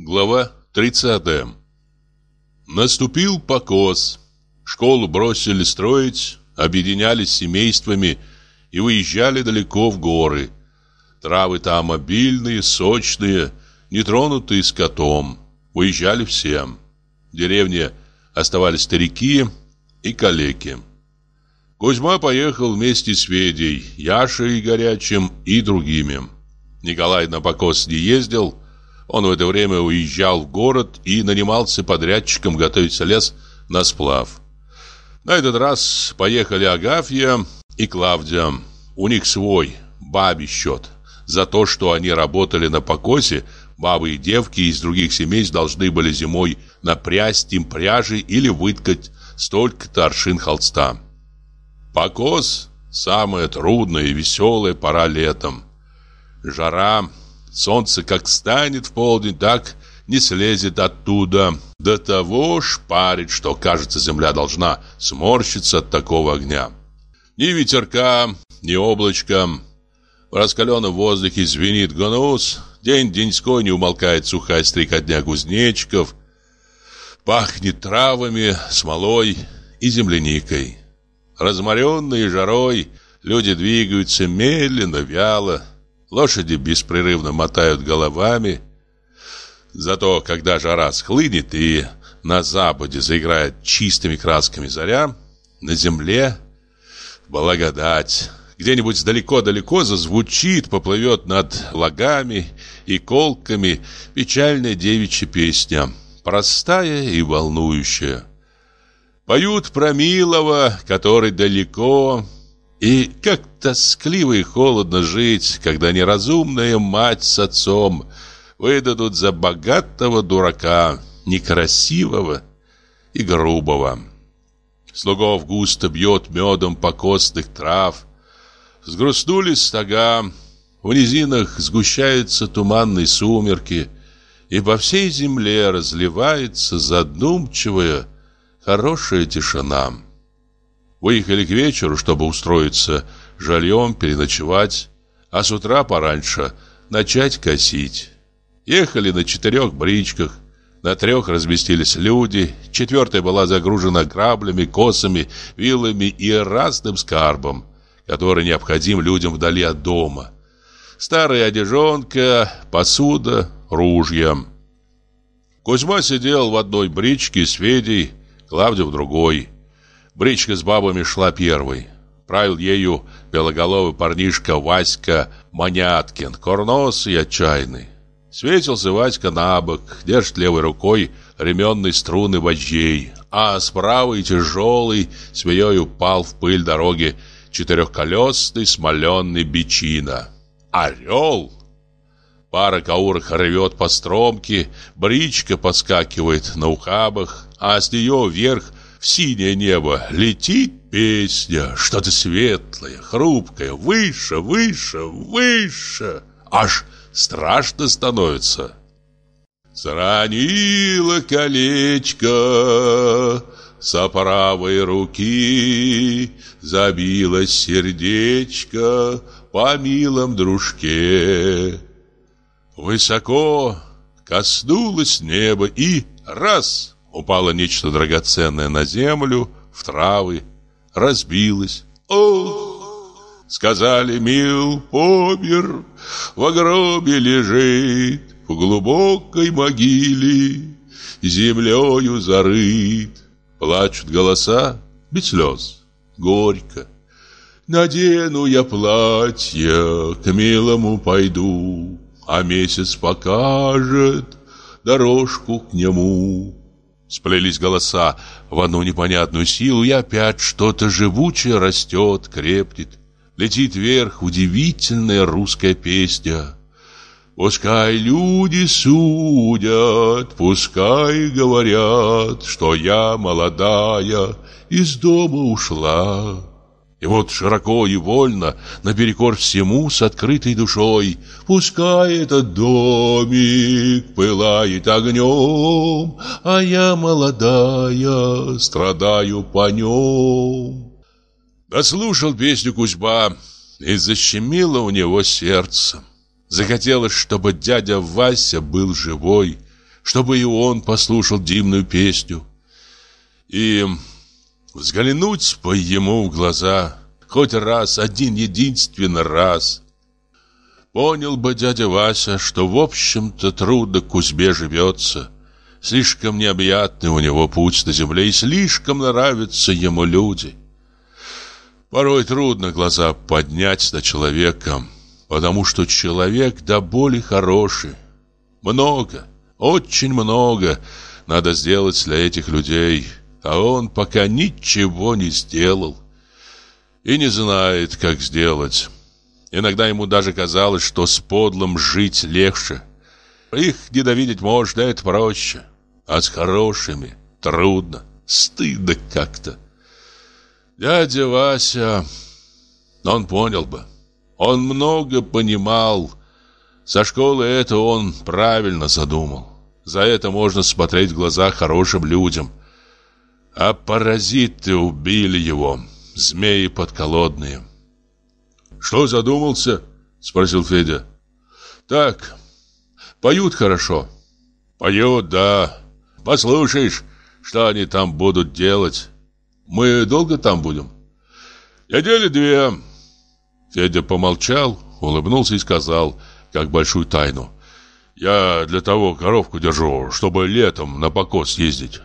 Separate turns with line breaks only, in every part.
Глава 30 Наступил покос. Школу бросили строить, объединялись семействами и выезжали далеко в горы. Травы там обильные, сочные, нетронутые скотом. Выезжали всем. В деревне оставались старики и калеки. Кузьма поехал вместе с Федей, Яшей Горячим и другими. Николай на покос не ездил, он в это время уезжал в город и нанимался подрядчиком готовить лес на сплав. На этот раз поехали Агафья и Клавдия. У них свой, бабий счет. За то, что они работали на покосе, бабы и девки из других семей должны были зимой напрясть им пряжи или выткать столько-то аршин холста. Покос – самая трудная и веселая пора летом. Жара, солнце как станет в полдень, так не слезет оттуда. До того шпарит, что, кажется, земля должна сморщиться от такого огня. Ни ветерка, ни облачка. В раскаленном воздухе звенит гонус. День-деньской не умолкает сухая стрекотня кузнечиков. Пахнет травами, смолой и земляникой. Разморенные жарой, люди двигаются медленно, вяло. Лошади беспрерывно мотают головами. Зато, когда жара схлынет и на западе заиграет чистыми красками заря, на земле благодать. Где-нибудь далеко-далеко зазвучит, поплывет над лагами и колками печальная девичья песня, простая и волнующая. Поют про милого, который далеко, и как тоскливо и холодно жить, когда неразумная мать с отцом выдадут за богатого дурака, некрасивого и грубого. Слугов густо бьет медом покосных трав. Сгрустнулись стога, в низинах сгущаются туманные сумерки, и по всей земле разливается задумчивая, хорошая тишина. Выехали к вечеру, чтобы устроиться жальем, переночевать, а с утра пораньше начать косить. Ехали на четырех бричках, на трех разместились люди, четвертая была загружена граблями, косами, вилами и разным скарбом, который необходим людям вдали от дома. Старая одежонка, посуда, ружья. Кузьма сидел в одной бричке с Федей, Клавдия в другой. Бричка с бабами шла первой. Правил ею белоголовый парнишка Васька Маняткин, курносый и отчаянный. Светился Васька на бок, держит левой рукой ременные струны вожжей, а с правой тяжелый свеей упал в пыль дороги четырехколесный смоленный бичина. Орел! Пара каурок рвет по стромке, бричка подскакивает на ухабах, а с нее вверх в синее небо летит песня, что-то светлое, хрупкое, выше, выше, выше, аж страшно становится. Сранило колечко со правой руки, забилось сердечко по милом дружке. Высоко коснулось небо и раз упало нечто драгоценное на землю, в травы, разбилось. Ох! Сказали, мил помер, в гробе лежит, в глубокой могиле, землею зарыт. Плачут голоса без слез, горько. Надену я платье, к милому пойду, А месяц покажет дорожку к нему. Сплелись голоса в одну непонятную силу, и опять что-то живучее растет, крепнет. Летит вверх удивительная русская песня. Пускай люди судят, пускай говорят, что я молодая из дома ушла. И вот широко и вольно, наперекор всему, с открытой душой, Пускай этот домик пылает огнем, А я молодая, страдаю по нем. Дослушал песню Кузьма, и защемило у него сердце. Захотелось, чтобы дядя Вася был живой, чтобы и он послушал дивную песню. И взглянуть по ему в глаза хоть раз, один единственный раз. Понял бы дядя Вася, что в общем-то трудно Кузьме живется. Слишком необъятный у него путь на земле, и слишком нравятся ему люди. Порой трудно глаза поднять на человека, потому что человек до боли хороший. Много, очень много надо сделать для этих людей, а он пока ничего не сделал и не знает, как сделать. Иногда ему даже казалось, что с подлым жить легче. Их ненавидеть можно, это проще. А с хорошими трудно, стыдно как-то. Дядя Вася, он понял бы. Он много понимал. Со школы это он правильно задумал. За это можно смотреть в глаза хорошим людям. А паразиты убили его змеи подколодные. «Что задумался?» — спросил Федя. «Так, поют хорошо». «Поют, да. Послушаешь, что они там будут делать. Мы долго там будем?» «Недели две». Федя помолчал, улыбнулся и сказал, как большую тайну. «Я для того коровку держу, чтобы летом на покос ездить.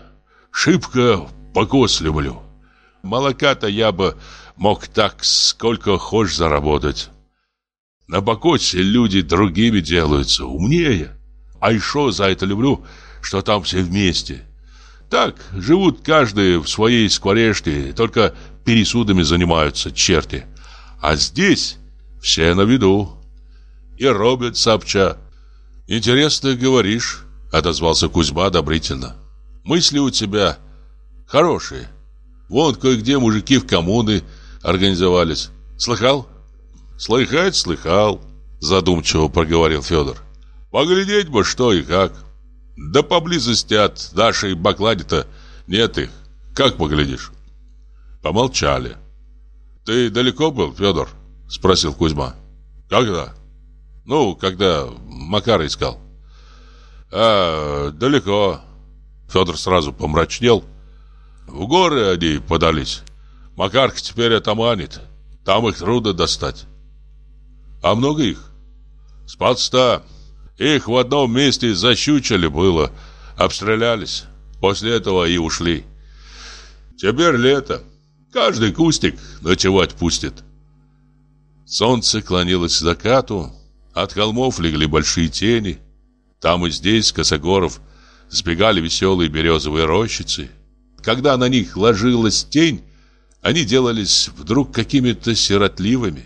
Шибко покос люблю». Молока-то я бы мог так сколько хочешь заработать. На Бакоте люди другими делаются, умнее. А еще за это люблю, что там все вместе. Так, живут каждый в своей скворечне, только пересудами занимаются черти. А здесь все на виду. И робят сообща. «Интересно говоришь», — отозвался Кузьма одобрительно. «Мысли у тебя хорошие». Вон кое-где мужики в коммуны организовались. Слыхал? Слыхать, слыхал, задумчиво проговорил Федор. Поглядеть бы, что и как. Да поблизости от нашей баклади-то нет их. Как поглядишь? Помолчали. Ты далеко был, Федор? Спросил Кузьма. Когда? Ну, когда Макара искал. А, далеко. Федор сразу помрачнел в горы они подались. Макарка теперь отоманит. Там их трудно достать. А много их? С подста. Их в одном месте защучили было. Обстрелялись. После этого и ушли. Теперь лето. Каждый кустик ночевать пустит. Солнце клонилось к закату. От холмов легли большие тени. Там и здесь, косогоров, сбегали веселые березовые рощицы. Когда на них ложилась тень, они делались вдруг какими-то сиротливыми.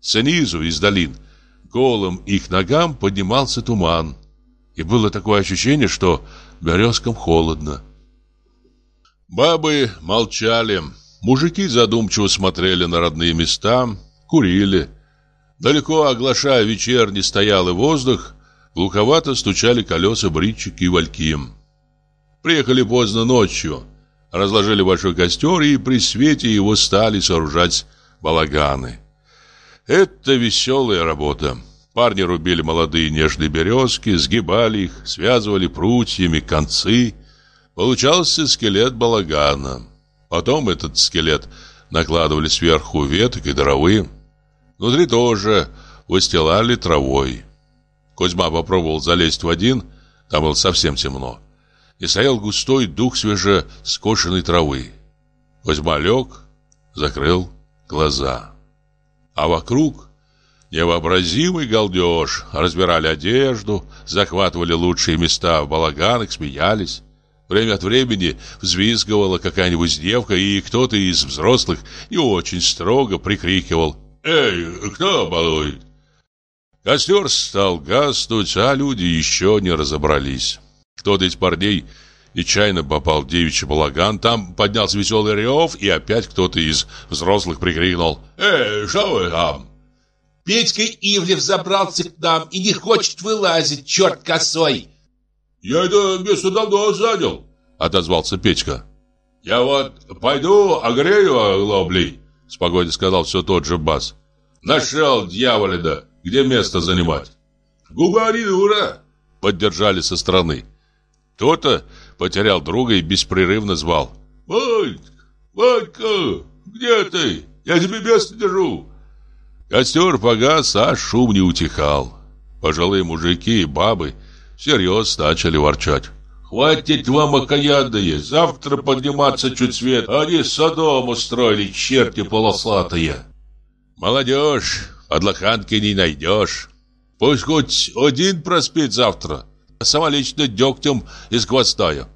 Снизу, из долин, голым их ногам поднимался туман. И было такое ощущение, что березкам холодно. Бабы молчали, мужики задумчиво смотрели на родные места, курили. Далеко оглашая вечерний стоялый воздух, глуховато стучали колеса бричек и вальки. Приехали поздно ночью, разложили большой костер и при свете его стали сооружать балаганы. Это веселая работа. Парни рубили молодые нежные березки, сгибали их, связывали прутьями концы. Получался скелет балагана. Потом этот скелет накладывали сверху веток и травы. Внутри тоже выстилали травой. Кузьма попробовал залезть в один, там было совсем темно и стоял густой дух свежескошенной травы. Кузьма лег, закрыл глаза. А вокруг невообразимый галдеж. Разбирали одежду, захватывали лучшие места в балаганах, смеялись. Время от времени взвизгивала какая-нибудь девка, и кто-то из взрослых не очень строго прикрикивал «Эй, кто балует?» Костер стал гаснуть, а люди еще не разобрались. Кто-то из парней нечаянно попал в девичий балаган, там поднялся веселый рев, и опять кто-то из взрослых прикрикнул «Эй, что вы там?»
«Петька Ивлев забрался к нам и не хочет вылазить, черт косой!»
«Я это место давно занял», — отозвался Петька. «Я вот пойду огрею оглоблей», — спокойно сказал все тот же бас. «Нашел, дьяволина, где место занимать?» «Губари, ура!» — поддержали со стороны. Кто-то потерял друга и беспрерывно звал. «Ванька! Ванька! Где ты? Я тебе место держу!» Костер погас, а шум не утихал. Пожилые мужики и бабы всерьез начали ворчать. «Хватит вам окаянные! Завтра подниматься чуть свет, они садом устроили, черти полосатые!» «Молодежь, под лоханки не найдешь. Пусть хоть один проспит завтра, самолично дегтем из гвоздая».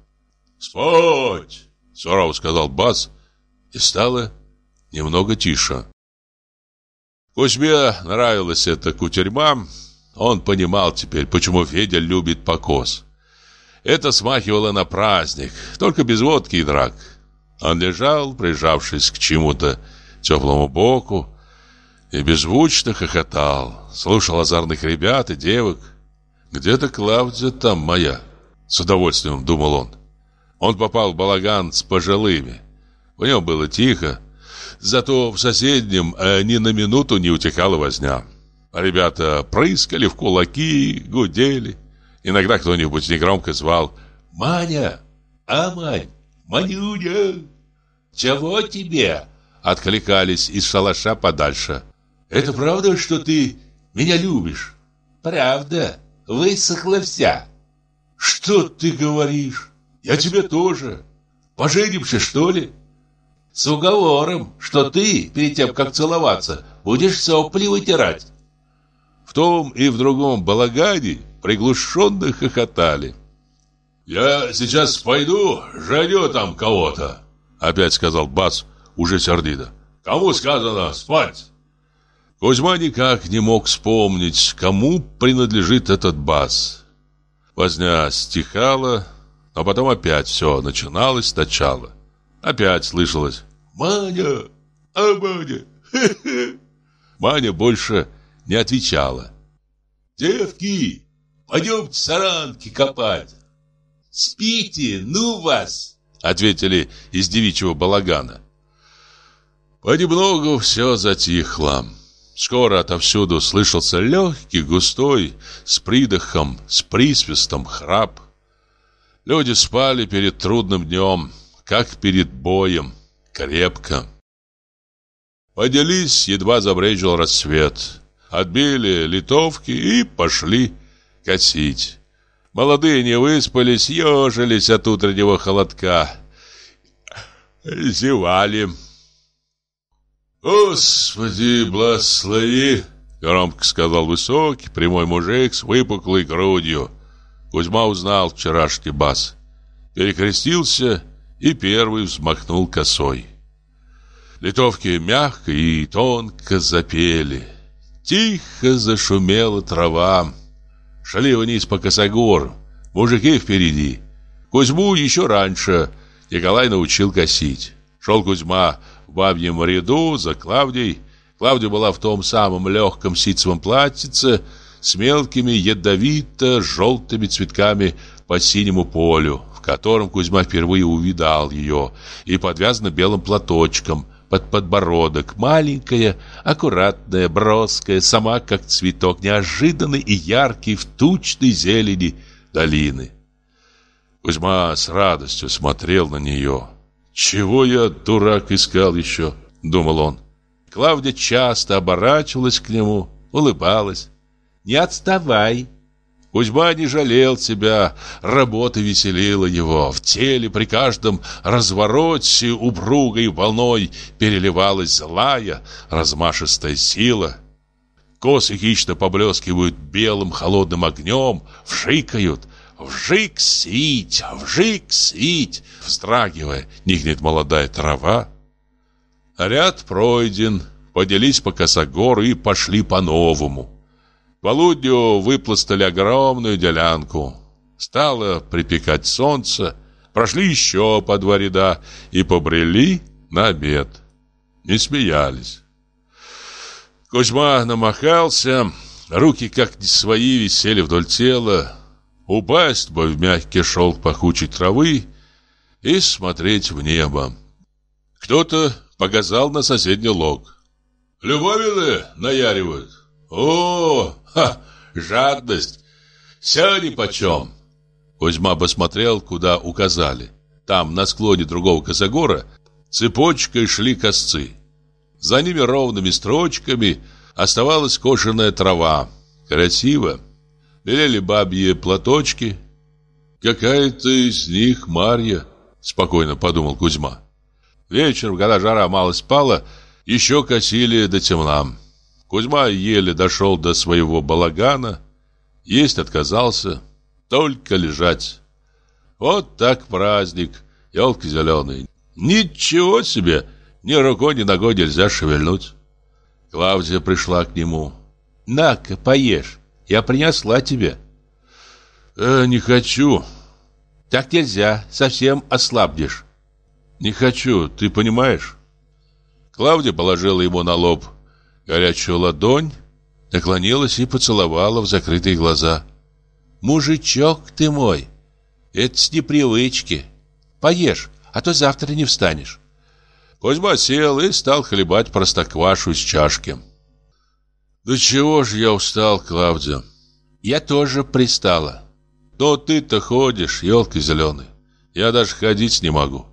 «Спать!» — сурово сказал Бас, и стало немного тише. Кузьме нравилась эта кутерьма. Он понимал теперь, почему Федя любит покос. Это смахивало на праздник, только без водки и драк. Он лежал, прижавшись к чему-то теплому боку, и беззвучно хохотал, слушал озорных ребят и девок. «Где-то Клавдия там моя», — с удовольствием думал он. Он попал в балаган с пожилыми. В нем было тихо, Зато в соседнем э, ни на минуту не утихала возня. Ребята прыскали в кулаки, гудели. Иногда кто-нибудь негромко звал «Маня! А, Мань! Манюня!» «Чего тебе?» Откликались из шалаша подальше. «Это правда, что ты меня любишь?» «Правда. Высохла вся». «Что ты говоришь? Я тебе тоже. Поженимся, что ли?» С уговором, что ты, перед тем, как целоваться, будешь сопли вытирать. В том и в другом балагане приглушенно хохотали. «Я сейчас пойду, женю там кого-то», — опять сказал Бас, уже сердито. «Кому сказано спать?» Кузьма никак не мог вспомнить, кому принадлежит этот бас. Возня стихала, но потом опять все начиналось сначала. Опять слышалось «Маня! А Маня? Хе-хе!» Маня больше не отвечала. «Девки, пойдемте саранки копать!» «Спите, ну вас!» Ответили из девичьего балагана. Понемногу все затихло. Скоро отовсюду слышался легкий, густой, с придохом, с присвистом храп. Люди спали перед трудным днем, как перед боем крепко. Поделись, едва забрежил рассвет. Отбили литовки и пошли косить. Молодые не выспались, ежились от утреннего холодка. Зевали. «Господи, благослови!» Громко сказал высокий, прямой мужик с выпуклой грудью. Кузьма узнал вчерашний бас. Перекрестился и первый взмахнул косой. Литовки мягко и тонко запели. Тихо зашумела трава. Шли вниз по косогору, мужики впереди. Кузьму еще раньше Николай научил косить. Шел Кузьма в бабьем ряду за Клавдией. Клавдия была в том самом легком ситцевом платьице с мелкими ядовито-желтыми цветками по синему полю, котором Кузьма впервые увидал ее, и подвязана белым платочком под подбородок, маленькая, аккуратная, броская, сама как цветок, неожиданный и яркий в тучной зелени долины. Кузьма с радостью смотрел на нее. «Чего я, дурак, искал еще?» — думал он. Клавдия часто оборачивалась к нему, улыбалась. «Не отставай!» Кузьма не жалел себя, работа веселила его. В теле при каждом развороте упругой волной переливалась злая, размашистая сила. Косы хищно поблескивают белым холодным огнем, вжикают, вжик свить, вжик свить, вздрагивая, нигнет молодая трава. Ряд пройден, поделись по косогору и пошли по-новому полудню выпластали огромную делянку. Стало припекать солнце, прошли еще по два ряда и побрели на обед. Не смеялись. Кузьма намахался, руки как не свои висели вдоль тела. Упасть бы в мягкий шелк пахучей травы и смотреть в небо. Кто-то показал на соседний лог. «Любовины наяривают. О, ха, жадность. Все нипочем. Кузьма посмотрел, куда указали. Там, на склоне другого косогора, цепочкой шли косцы. За ними ровными строчками оставалась кошеная трава. Красиво. Белели бабьи платочки. «Какая-то из них Марья», — спокойно подумал Кузьма. Вечером, когда жара мало спала, еще косили до темна. Кузьма еле дошел до своего балагана, есть отказался, только лежать. Вот так праздник, елки зеленые. Ничего себе, ни рукой, ни ногой нельзя шевельнуть. Клавдия пришла к нему. «На-ка, поешь, я принесла тебе». «Э, не хочу». «Так нельзя, совсем ослабнешь». «Не хочу, ты понимаешь?» Клавдия положила ему на лоб горячую ладонь, наклонилась и поцеловала в закрытые глаза. «Мужичок ты мой, это с непривычки. Поешь, а то завтра не встанешь». Кузьма сел и стал хлебать простоквашу из чашки. «Да чего ж я устал, Клавдия?» «Я тоже пристала». «Но ты-то ходишь, елки зеленые. Я даже ходить не могу».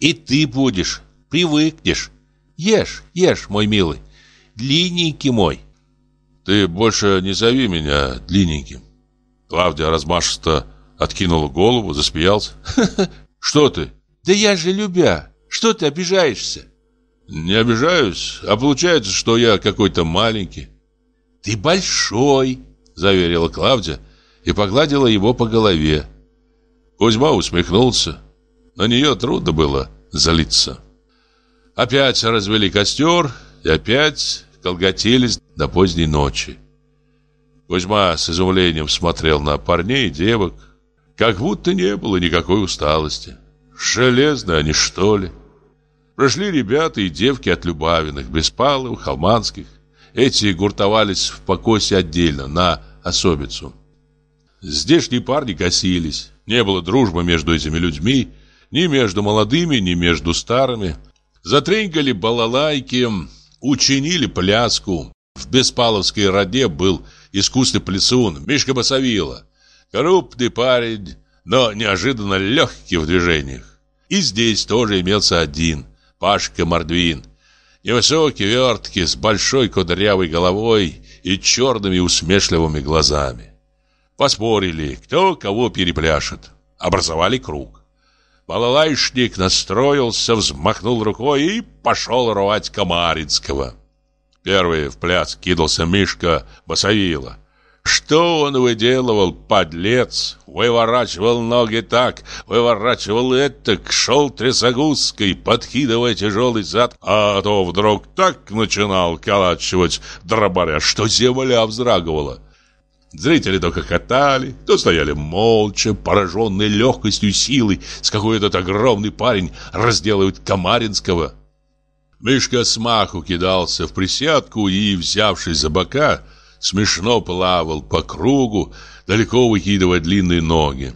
«И ты будешь, привыкнешь. Ешь, ешь, мой милый, длинненький мой». «Ты больше не зови меня длинненьким». Клавдия размашисто откинула голову, засмеялся. «Что ты?» «Да я же любя. Что ты обижаешься?» «Не обижаюсь, а получается, что я какой-то маленький». «Ты большой», — заверила Клавдия и погладила его по голове. Кузьма усмехнулся. На нее трудно было залиться. Опять развели костер и опять колготились до поздней ночи. Кузьма с изумлением смотрел на парней и девок, как будто не было никакой усталости. Железные они, что ли? Прошли ребята и девки от Любавиных, Беспаловых, Холманских. Эти гуртовались в покосе отдельно, на особицу. Здешние парни косились. Не было дружбы между этими людьми, ни между молодыми, ни между старыми. Затренькали балалайки, учинили пляску. В Беспаловской роде был искусный плясун Мишка Басавила. Крупный парень, но неожиданно легкий в движениях. И здесь тоже имелся один, Пашка Мордвин. Невысокий, верткий, с большой кудрявой головой и черными усмешливыми глазами. Поспорили, кто кого перепляшет. Образовали круг. Балалайшник настроился, взмахнул рукой и пошел рвать Комаринского. Первый в пляс кидался Мишка Басавила. Что он выделывал, подлец? Выворачивал ноги так, выворачивал это, шел трясогузкой, подкидывая тяжелый зад, а то вдруг так начинал калачивать дробаря, что земля вздрагивала. Зрители то хохотали, то стояли молча, пораженные легкостью и силой, с какой этот огромный парень разделывает Комаринского. Мишка смаху кидался в присядку и, взявшись за бока, смешно плавал по кругу, далеко выкидывая длинные ноги.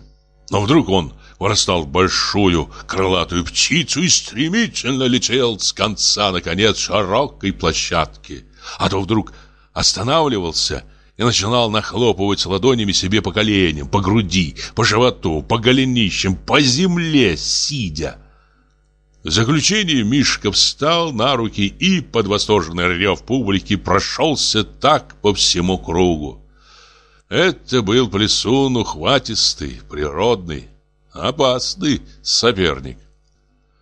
Но вдруг он вырастал в большую крылатую птицу и стремительно летел с конца на конец широкой площадки. А то вдруг останавливался и начинал нахлопывать ладонями себе по коленям, по груди, по животу, по голенищам, по земле, сидя. В заключение Мишка встал на руки и под восторженный рев публики прошелся так по всему кругу. Это был плесун ухватистый, природный, опасный соперник.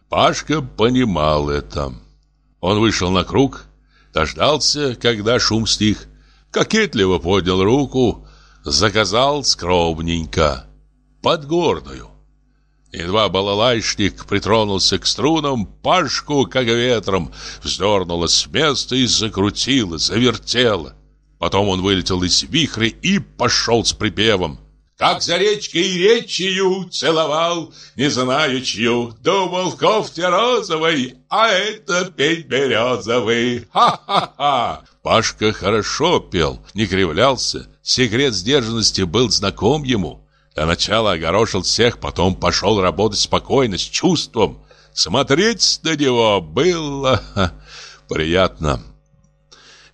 Пашка понимал это. Он вышел на круг, дождался, когда шум стих, кокетливо поднял руку, заказал скромненько, подгорную. Едва балалайшник притронулся к струнам, Пашку, как ветром, вздернуло с места и закрутило, завертело. Потом он вылетел из вихря и пошел с припевом. Как за речкой речью целовал, не знаю чью, Думал в кофте розовой, а это петь березовый. Ха-ха-ха! Пашка хорошо пел, не кривлялся. Секрет сдержанности был знаком ему. Для начала огорошил всех, потом пошел работать спокойно, с чувством. Смотреть на него было приятно.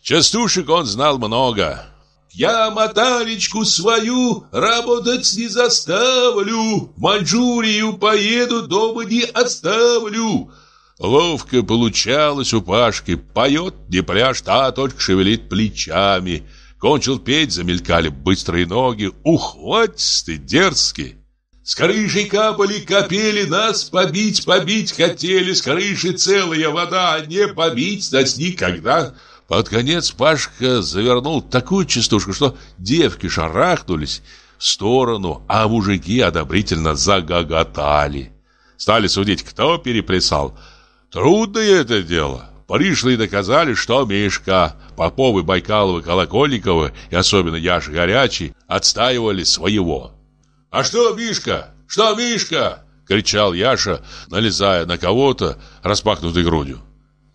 Частушек он знал много.
Я моталечку свою работать не заставлю, В Маньчжурию поеду, дома не оставлю.
Ловко получалось у Пашки. Поет, не пляшет, а только шевелит плечами. Кончил петь, замелькали быстрые ноги. Ухватистый, дерзкий.
С крыши капали, капели, нас побить, побить хотели. С крыши целая вода, не побить нас никогда.
Под конец Пашка завернул такую частушку, что девки шарахнулись в сторону, а мужики одобрительно загоготали. Стали судить, кто переплясал. Трудное это дело. Пришлые доказали, что Мишка, Поповы, Байкаловы, Колокольниковы и особенно Яша Горячий отстаивали своего. «А что, Мишка? Что, Мишка?» — кричал Яша, налезая на кого-то распахнутой грудью.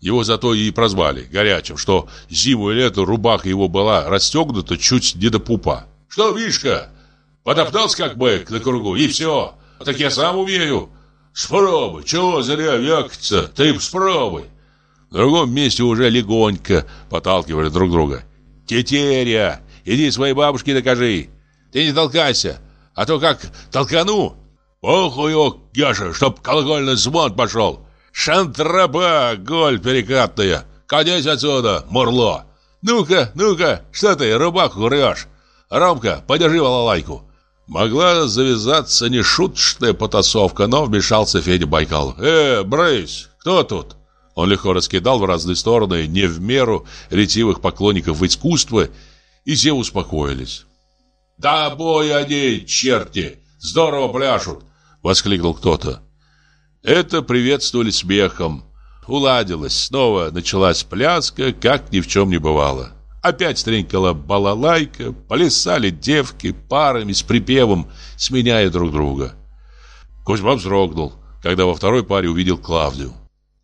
Его зато и прозвали горячим, что зиму и лето рубаха его была расстегнута чуть не до пупа. «Что, Мишка? Потоптался как бык на кругу, и все. Так я сам умею. Спробуй, чего зря вякаться, ты спробуй». В другом месте уже легонько поталкивали друг друга. «Тетеря, иди своей бабушке докажи. Ты не толкайся, а то как толкану. Похуй, Яша, чтоб колокольный звон пошел. Шантраба, голь перекатная. Кадись отсюда, мурло. Ну-ка, ну-ка, что ты рубаху рвешь? Ромка, подержи балалайку. Могла завязаться нешуточная потасовка, но вмешался Федя Байкал. «Э, брысь, кто тут?» Он легко раскидал в разные стороны не в меру ретивых поклонников искусства, и все успокоились.
«Да бой они, черти! Здорово пляшут!» — воскликнул кто-то.
Это приветствовали смехом. Уладилось, снова началась пляска, как ни в чем не бывало. Опять тренькала балалайка, плясали девки парами с припевом, сменяя друг друга. Кузьма вздрогнул, когда во второй паре увидел Клавдию.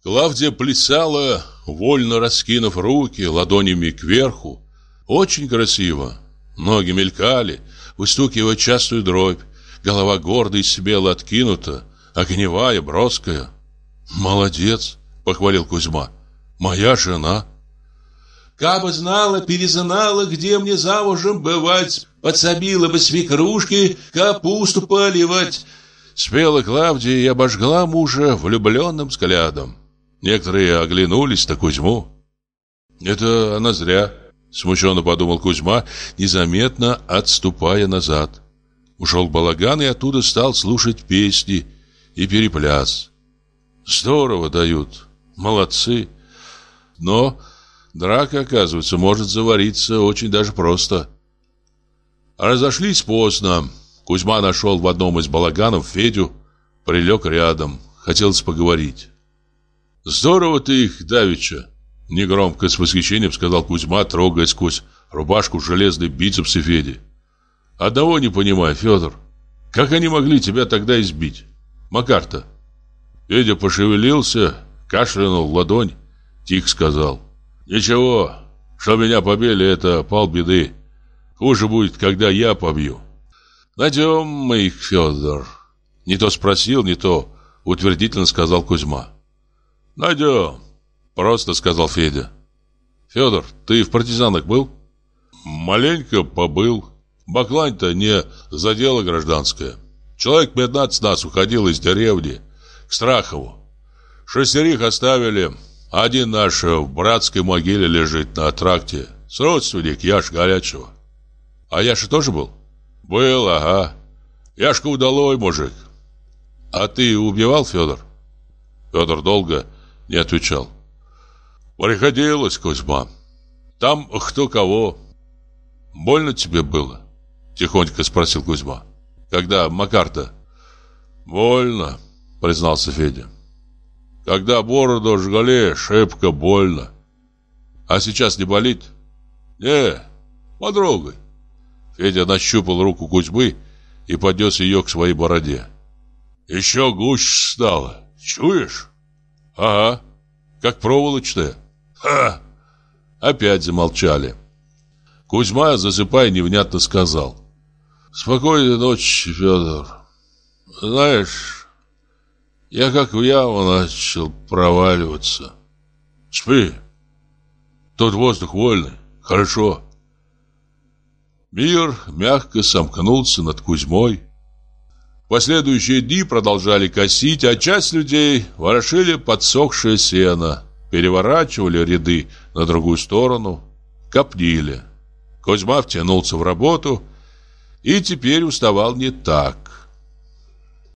Клавдия плясала, вольно раскинув руки ладонями кверху. Очень красиво. Ноги мелькали, выстукивая частую дробь. Голова гордо и смело откинута, огневая, броская. «Молодец!» — похвалил Кузьма. «Моя жена!»
Кабы знала, перезнала, где мне замужем бывать, подсобила бы свекрушки капусту поливать.
Спела Клавдия и обожгла мужа влюбленным взглядом. Некоторые оглянулись на Кузьму. «Это она зря», Смущенно подумал Кузьма, незаметно отступая назад. Ушел балаган и оттуда стал слушать песни и перепляс. Здорово дают, молодцы. Но драка, оказывается, может завариться очень даже просто. Разошлись поздно. Кузьма нашел в одном из балаганов Федю, прилег рядом, хотелось поговорить. «Здорово ты их, Давича!» Негромко с восхищением сказал Кузьма, трогая сквозь рубашку железный бицепсы Феди. Одного не понимаю, Федор. Как они могли тебя тогда избить? Макар-то. Федя пошевелился, кашлянул в ладонь, тихо сказал. Ничего, что меня побили, это полбеды. Хуже будет, когда я побью. Найдем мы их, Федор. Не то спросил, не то утвердительно сказал Кузьма. Найдем. Просто сказал Федя. Федор, ты в партизанах был? Маленько побыл. Баклань-то не за дело гражданское. Человек 15 нас уходил из деревни к Страхову. Шестерих оставили. Один наш в братской могиле лежит на тракте. С родственник Яш Горячего. А Яша тоже был? Был, ага. Яшка удалой мужик. А ты убивал, Федор? Федор долго не отвечал. Приходилось, Кузьма. Там кто кого. Больно тебе было? Тихонько спросил Кузьма. Когда Макарта? Больно, признался Федя. Когда бороду жгали, шибко больно. А сейчас не болит? Не, подругой. Федя нащупал руку Кузьмы и поднес ее к своей бороде. Еще гуще стало. Чуешь? Ага, как проволочная. Ха! Опять замолчали. Кузьма, засыпая, невнятно сказал. Спокойной ночи, Федор. Знаешь, я как в яму начал проваливаться. Спи. Тут воздух вольный. Хорошо. Мир мягко сомкнулся над Кузьмой. Последующие дни продолжали косить, а часть людей ворошили подсохшее сено, переворачивали ряды на другую сторону, копнили. Кузьма втянулся в работу и теперь уставал не так.